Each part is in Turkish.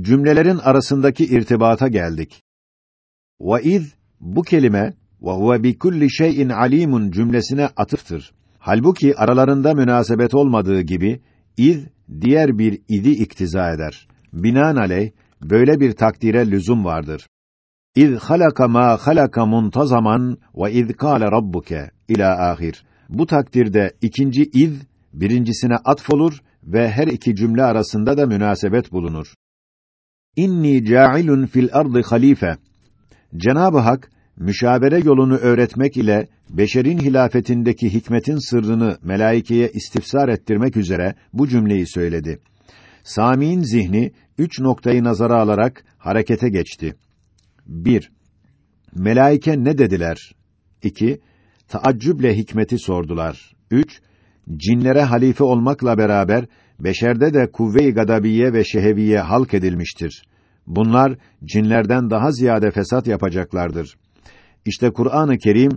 cümlelerin arasındaki irtibata geldik. Ve iz bu kelime ve huve bi kulli şeyin alimun cümlesine atıftır. Halbuki aralarında münasebet olmadığı gibi iz diğer bir idi iktiza eder. Binaenaleyh böyle bir takdire lüzum vardır. İz halaka ma halaka muntazaman ve iz kâle rabbuke ila ahir. Bu takdirde ikinci iz birincisine atfolur ve her iki cümle arasında da münasebet bulunur. İnni ca'ilun fil ardı halife. Cenab-ı Hak müşavere yolunu öğretmek ile beşerin hilafetindeki hikmetin sırrını melaikeye istifsar ettirmek üzere bu cümleyi söyledi. Sami'in zihni üç noktayı nazara alarak harekete geçti. 1. Melaike ne dediler? 2. Taaccüble hikmeti sordular. 3. Cinlere halife olmakla beraber beşerde de kuvve-i gadabiye ve şeheviye halk edilmiştir. Bunlar cinlerden daha ziyade fesat yapacaklardır. İşte Kur'an-ı Kerim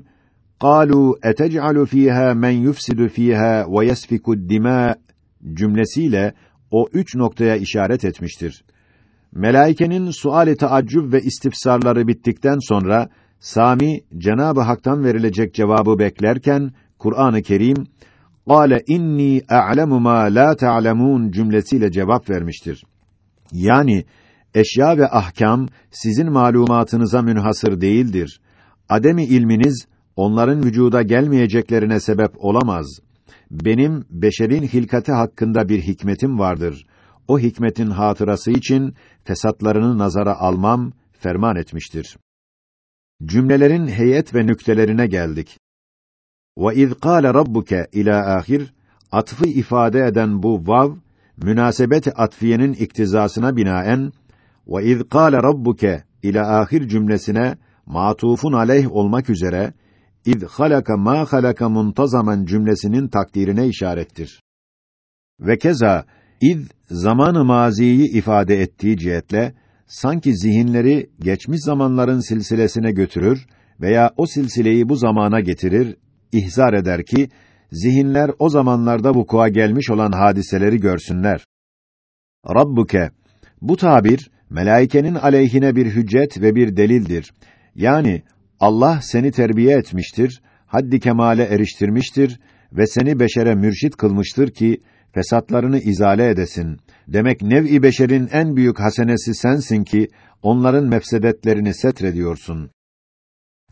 قالوا etec'alu fiha men yufsidu fiha ve yesfiku dima cümlesiyle o üç noktaya işaret etmiştir. Melaikenin suali taaccüb ve istifsarları bittikten sonra Sami Cenabı Hak'tan verilecek cevabı beklerken Kur'an-ı Kerim "Kâle inni a'lemu ma la ta'lemun" cümlesiyle cevap vermiştir. Yani eşya ve ahkam sizin malumatınıza münhasır değildir. Ademi ilminiz onların vücuda gelmeyeceklerine sebep olamaz. Benim beşerin hilkati hakkında bir hikmetim vardır. O hikmetin hatırası için fesatlarını nazara almam ferman etmiştir. Cümlelerin heyet ve nüktelerine geldik. Ve iz kâle rabbuke ila ahir atfı ifade eden bu vav münasebet atfiyenin iktizasına binaen ve iz kâle rabbuke ila ahir cümlesine matufun aleyh olmak üzere iz halaka ma halaka muntazaman cümlesinin takdirine işarettir. Ve keza iz zamanı maziyi ifade ettiği cihetle sanki zihinleri geçmiş zamanların silsilesine götürür veya o silsileyi bu zamana getirir, ihzar eder ki zihinler o zamanlarda vuku'a gelmiş olan hadiseleri görsünler. Rabbuke bu tabir melaikenin aleyhine bir hüccet ve bir delildir. Yani Allah seni terbiye etmiştir, haddi kemale eriştirmiştir ve seni beşere mürşit kılmıştır ki fesatlarını izale edesin. Demek nev'i beşerin en büyük hasenesi sensin ki onların mefsedetlerini setrediyorsun.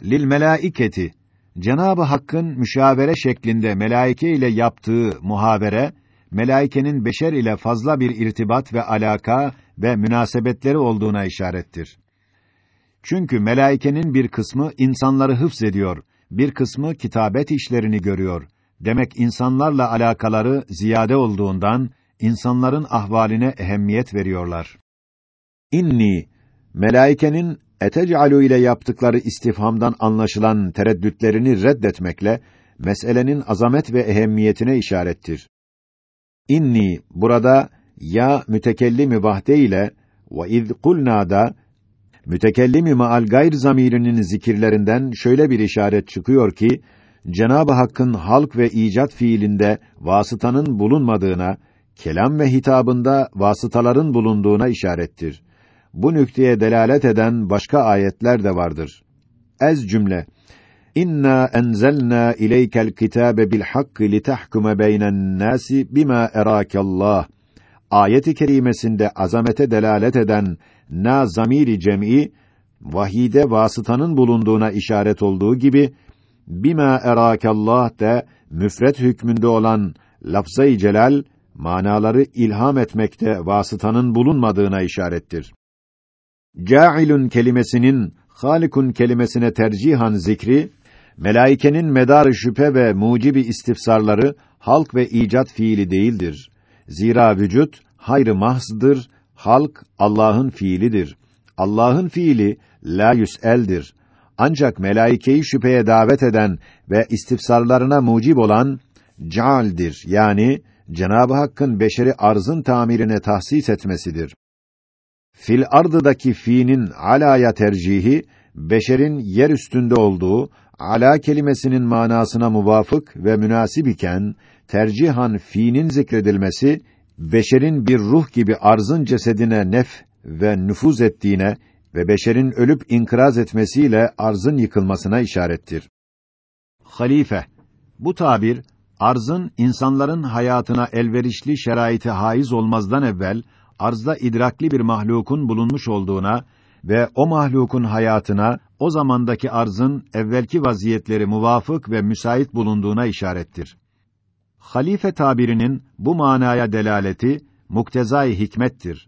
Lil melaiketi Cenabı Hakk'ın müşavere şeklinde melaike ile yaptığı muhavere melaikenin beşer ile fazla bir irtibat ve alaka ve münasebetleri olduğuna işarettir. Çünkü melaikenin bir kısmı insanları hıfz ediyor, bir kısmı kitabet işlerini görüyor. Demek insanlarla alakaları ziyade olduğundan insanların ahvaline ehemmiyet veriyorlar. İnni melaikenin etec'alu ile yaptıkları istifhamdan anlaşılan tereddütlerini reddetmekle meselenin azamet ve ehemmiyetine işarettir. İnni burada ya mütekellimi vahde ile ve iz kulna'da mütekellimi maal gayr zamirinin zikirlerinden şöyle bir işaret çıkıyor ki Cenab-ı Hakk'ın halk ve icat fiilinde vasıtanın bulunmadığına, kelam ve hitabında vasıtaların bulunduğuna işarettir. Bu nükteye delalet eden başka ayetler de vardır. Ez cümle İnna enzelna ileykel kitabe bil hakkı litahkume beynen nasi bima erakallah. Ayet-i kerimesinde azamete delalet eden na zamiri cem'i vahide vasıtanın bulunduğuna işaret olduğu gibi bima erakallah de müfret hükmünde olan lafza-i celal manaları ilham etmekte vasıtanın bulunmadığına işarettir. Câilun kelimesinin halikun kelimesine tercihan zikri melaikenin medar şüphe ve mucibi istifsarları halk ve icat fiili değildir. Zira vücut hayrı mahzdır, halk Allah'ın fiilidir. Allah'ın fiili la yüseldir. Ancak melaikeyi şüpheye davet eden ve istifsarlarına mucib olan cealdir. Yani Cenab-ı Hakk'ın beşeri arzın tamirine tahsis etmesidir. Fil ardıdaki fiinin alaya tercihi beşerin yer üstünde olduğu ala kelimesinin manasına muvafık ve münasip iken tercihan fiinin zikredilmesi beşerin bir ruh gibi arzın cesedine nef ve nüfuz ettiğine ve beşerin ölüp inkıraz etmesiyle arzın yıkılmasına işarettir. Halife bu tabir arzın insanların hayatına elverişli şeraite haiz olmazdan evvel arzda idrakli bir mahlukun bulunmuş olduğuna ve o mahlukun hayatına o zamandaki arzın evvelki vaziyetleri muvafık ve müsait bulunduğuna işarettir. Halife tabirinin bu manaya delaleti muktezai hikmettir.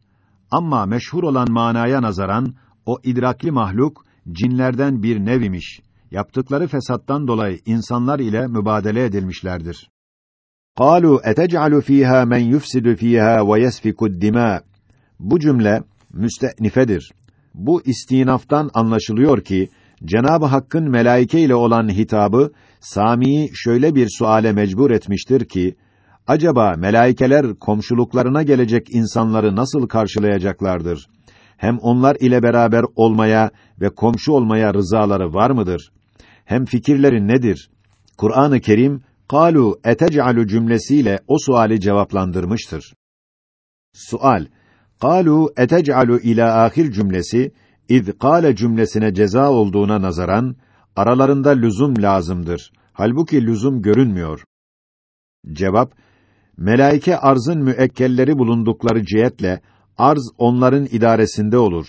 Ama meşhur olan manaya nazaran o idrakli mahluk cinlerden bir nev imiş. Yaptıkları fesattan dolayı insanlar ile mübadele edilmişlerdir. قالوا اَتَجْعَلُ ف۪يهَا مَنْ يُفْسِدُ ف۪يهَا وَيَسْفِكُ الدِّمَاءِ Bu cümle müstenifedir. Bu istinaftan anlaşılıyor ki Cenab-ı Hakk'ın melaike ile olan hitabı Sami'yi şöyle bir suale mecbur etmiştir ki acaba melaikeler komşuluklarına gelecek insanları nasıl karşılayacaklardır? Hem onlar ile beraber olmaya ve komşu olmaya rızaları var mıdır? Hem fikirleri nedir? Kur'an-ı Kerim kalu etec'alu cümlesiyle o suali cevaplandırmıştır. Sual Kalu etec'alu ila ahir cümlesi iz kâle cümlesine ceza olduğuna nazaran aralarında lüzum lazımdır. Halbuki lüzum görünmüyor. Cevap Melaike arzın müekkelleri bulundukları cihetle arz onların idaresinde olur.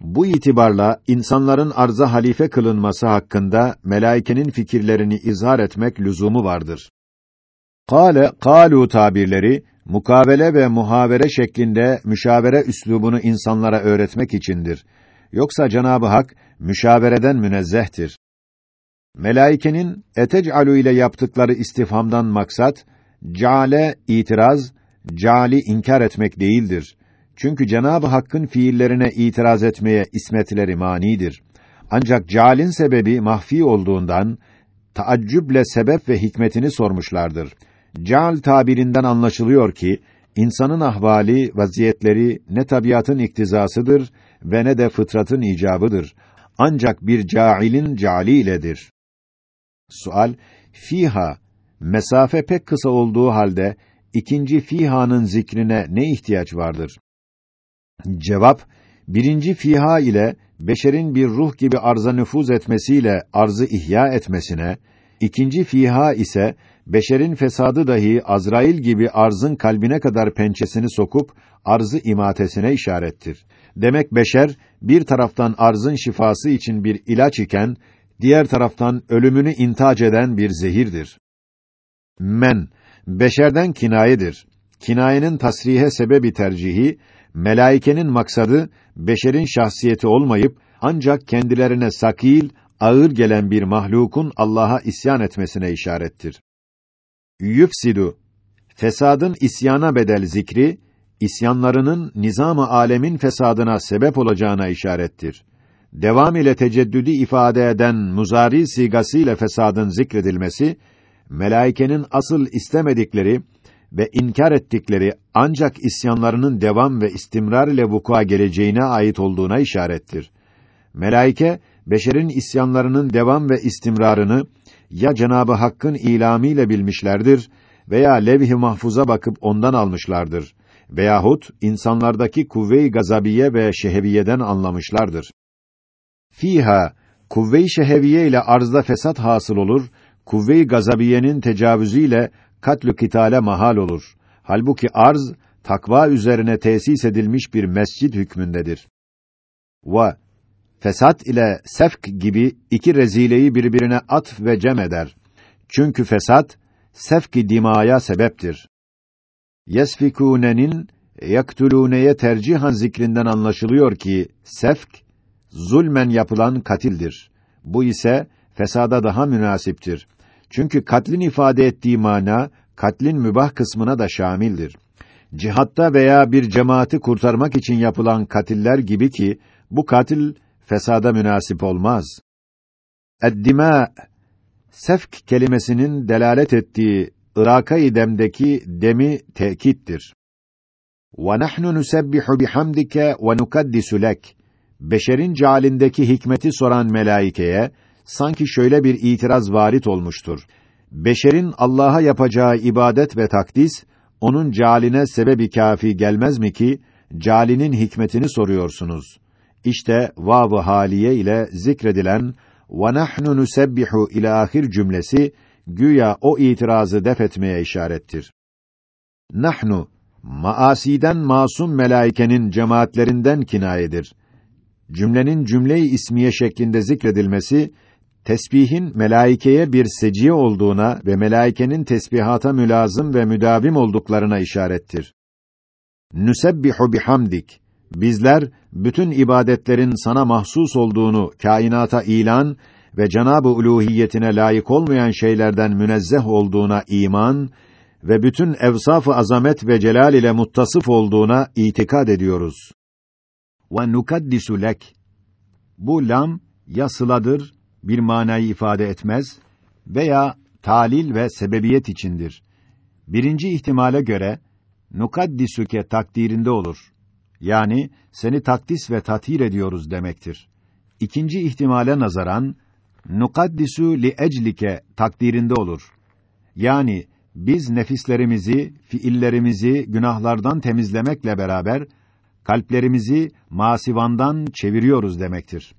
Bu itibarla insanların arza halife kılınması hakkında melaikenin fikirlerini izhar etmek lüzumu vardır. Kale kalu tabirleri mukabele ve muhavere şeklinde müşavere üslubunu insanlara öğretmek içindir. Yoksa Cenabı Hak müşavereden münezzehtir. Melaikenin etec'alu ile yaptıkları istifhamdan maksat cale itiraz, cali inkar etmek değildir. Çünkü Cenab-ı Hakk'ın fiillerine itiraz etmeye ismetleri manidir. Ancak cealin sebebi mahfi olduğundan taaccüble sebep ve hikmetini sormuşlardır. Ceal tabirinden anlaşılıyor ki insanın ahvali, vaziyetleri ne tabiatın iktizasıdır ve ne de fıtratın icabıdır. Ancak bir cailin cali iledir. Sual fiha mesafe pek kısa olduğu halde ikinci fihanın zikrine ne ihtiyaç vardır? Cevap, birinci fiha ile beşerin bir ruh gibi arza nüfuz etmesiyle arzı ihya etmesine, ikinci fiha ise beşerin fesadı dahi Azrail gibi arzın kalbine kadar pençesini sokup arzı imatesine işarettir. Demek beşer bir taraftan arzın şifası için bir ilaç iken diğer taraftan ölümünü intac eden bir zehirdir. Men beşerden kinayedir. Kinayenin tasrihe sebebi tercihi melaikenin maksadı beşerin şahsiyeti olmayıp ancak kendilerine sakil, ağır gelen bir mahlukun Allah'a isyan etmesine işarettir. Yüfsidu fesadın isyana bedel zikri isyanlarının nizam-ı alemin fesadına sebep olacağına işarettir. Devam ile teceddüdü ifade eden muzari sigasıyla fesadın zikredilmesi melaikenin asıl istemedikleri ve inkar ettikleri ancak isyanlarının devam ve istimrar ile vukua geleceğine ait olduğuna işarettir. Melaike beşerin isyanlarının devam ve istimrarını ya Cenabı Hakk'ın ilamiyle bilmişlerdir veya levh-i mahfuza bakıp ondan almışlardır veyahut insanlardaki kuvve-i gazabiye ve şeheviyeden anlamışlardır. Fiha kuvve-i şeheviye ile arzda fesat hasıl olur, kuvve-i gazabiyenin tecavüzüyle katlü kitale mahal olur. Halbuki arz takva üzerine tesis edilmiş bir mescid hükmündedir. Ve fesat ile sefk gibi iki rezileyi birbirine at ve cem eder. Çünkü fesat sefki dimaya sebeptir. Yesfikûnenin yaktulûneye tercihan zikrinden anlaşılıyor ki sefk zulmen yapılan katildir. Bu ise fesada daha münasiptir. Çünkü katlin ifade ettiği mana katlin mübah kısmına da şamildir. Cihatta veya bir cemaati kurtarmak için yapılan katiller gibi ki bu katil fesada münasip olmaz. Eddima sefk kelimesinin delalet ettiği Irak'a-i demdeki demi tekittir. Ve nahnu nusebbihu bihamdike ve nukaddisu lek. Beşerin cealindeki hikmeti soran melaikeye sanki şöyle bir itiraz varit olmuştur. Beşerin Allah'a yapacağı ibadet ve takdis onun caline sebebi kafi gelmez mi ki calinin hikmetini soruyorsunuz? İşte vav-ı haliye ile zikredilen ve nahnu nusebbihu ila ahir cümlesi güya o itirazı def etmeye işarettir. Nahnu maasiden masum melaikenin cemaatlerinden kinayedir. Cümlenin cümle-i ismiye şeklinde zikredilmesi tesbihin melaikeye bir seciye olduğuna ve melaikenin tesbihata mülazım ve müdavim olduklarına işarettir. Nusebbihu bihamdik. Bizler bütün ibadetlerin sana mahsus olduğunu kainata ilan ve Cenab-ı Uluhiyetine layık olmayan şeylerden münezzeh olduğuna iman ve bütün evsaf-ı azamet ve celal ile muttasıf olduğuna itikad ediyoruz. Ve nukaddisu lek. Bu lam ya sıladır, bir manayı ifade etmez veya talil ve sebebiyet içindir. Birinci ihtimale göre nukaddisuke takdirinde olur. Yani seni takdis ve tathir ediyoruz demektir. İkinci ihtimale nazaran nukaddisu li eclike takdirinde olur. Yani biz nefislerimizi, fiillerimizi günahlardan temizlemekle beraber kalplerimizi masivandan çeviriyoruz demektir.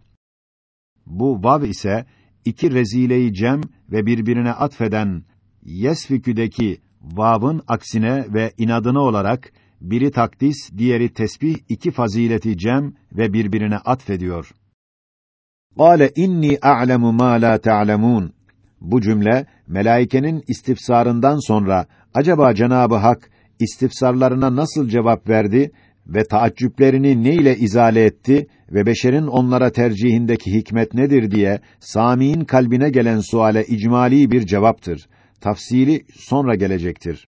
Bu vav ise iki rezileyi cem ve birbirine atfeden yesfiküdeki vav'ın aksine ve inadına olarak biri takdis, diğeri tesbih iki fazileti cem ve birbirine atfediyor. Kâle inni a'lemu ma la ta'lemun. Bu cümle melaikenin istifsarından sonra acaba Cenabı Hak istifsarlarına nasıl cevap verdi ve taaccüplerini ne ile izale etti ve beşerin onlara tercihindeki hikmet nedir diye Sami'in kalbine gelen suale icmali bir cevaptır. Tafsili sonra gelecektir.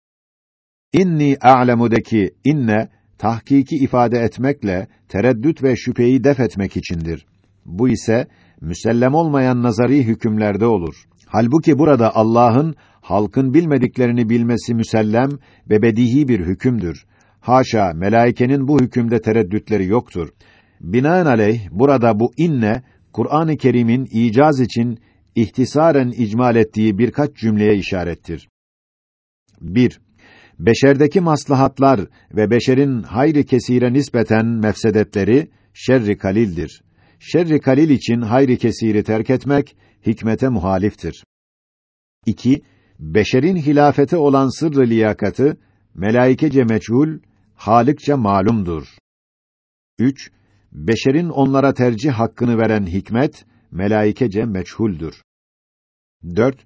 İnni a'lemudaki inne tahkiki ifade etmekle tereddüt ve şüpheyi def etmek içindir. Bu ise müsellem olmayan nazari hükümlerde olur. Halbuki burada Allah'ın halkın bilmediklerini bilmesi müsellem ve bedihi bir hükümdür. Haşa, melaikenin bu hükümde tereddütleri yoktur. Binaenaleyh burada bu inne Kur'an-ı Kerim'in icaz için ihtisaren icmal ettiği birkaç cümleye işarettir. 1. Beşerdeki maslahatlar ve beşerin hayri kesire nispeten mefsedetleri şerri kalildir. Şerri kalil için hayri kesiri terk etmek hikmete muhaliftir. 2. Beşerin hilafete olan sırrı liyakatı melaikece meçhul, halikçe malumdur. 3. Beşerin onlara tercih hakkını veren hikmet melaikece meçhuldür. 4.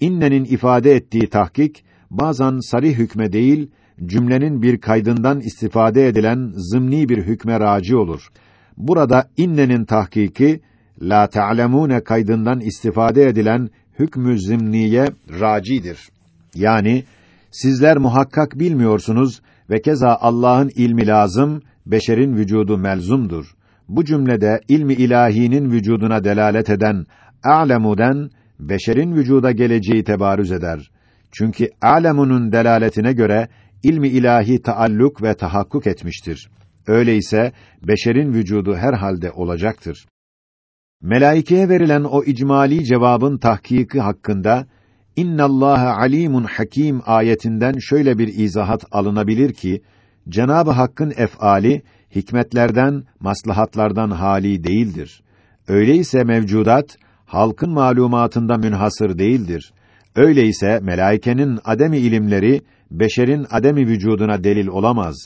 İnnenin ifade ettiği tahkik bazen sarih hükme değil, cümlenin bir kaydından istifade edilen zımni bir hükme raci olur. Burada innenin tahkiki la ta'lemune kaydından istifade edilen hükmü zimniye racidir. Yani sizler muhakkak bilmiyorsunuz ve keza Allah'ın ilmi lazım, beşerin vücudu melzumdur. Bu cümlede ilmi ilahinin vücuduna delalet eden a'lemuden beşerin vücuda geleceği tebarüz eder. Çünkü alemunun delaletine göre ilmi ilahi taalluk ve tahakkuk etmiştir. Öyleyse beşerin vücudu her halde olacaktır. Melaikeye verilen o icmali cevabın tahkiki hakkında İnnallâhe alimun hakim ayetinden şöyle bir izahat alınabilir ki Cenabı Hakk'ın ef'ali hikmetlerden, maslahatlardan hali değildir. Öyleyse mevcudat halkın malumatında münhasır değildir. Öyleyse melaikenin ademi ilimleri beşerin ademi vücuduna delil olamaz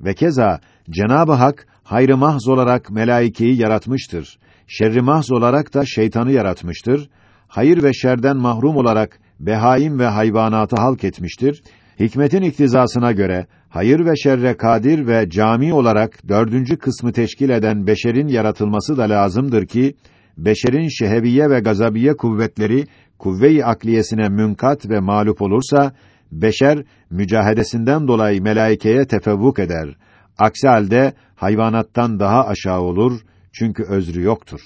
ve keza Cenabı Hak hayrı mahz olarak melaikeyi yaratmıştır. Şerri mahz olarak da şeytanı yaratmıştır. Hayır ve şerden mahrum olarak behaim ve hayvanatı halk etmiştir. Hikmetin iktizasına göre hayır ve şerre kadir ve cami olarak dördüncü kısmı teşkil eden beşerin yaratılması da lazımdır ki beşerin şeheviye ve gazabiye kuvvetleri kuvve-i akliyesine münkat ve mağlup olursa beşer mücahedesinden dolayı melaikeye tefevvuk eder. Aksi halde hayvanattan daha aşağı olur çünkü özrü yoktur.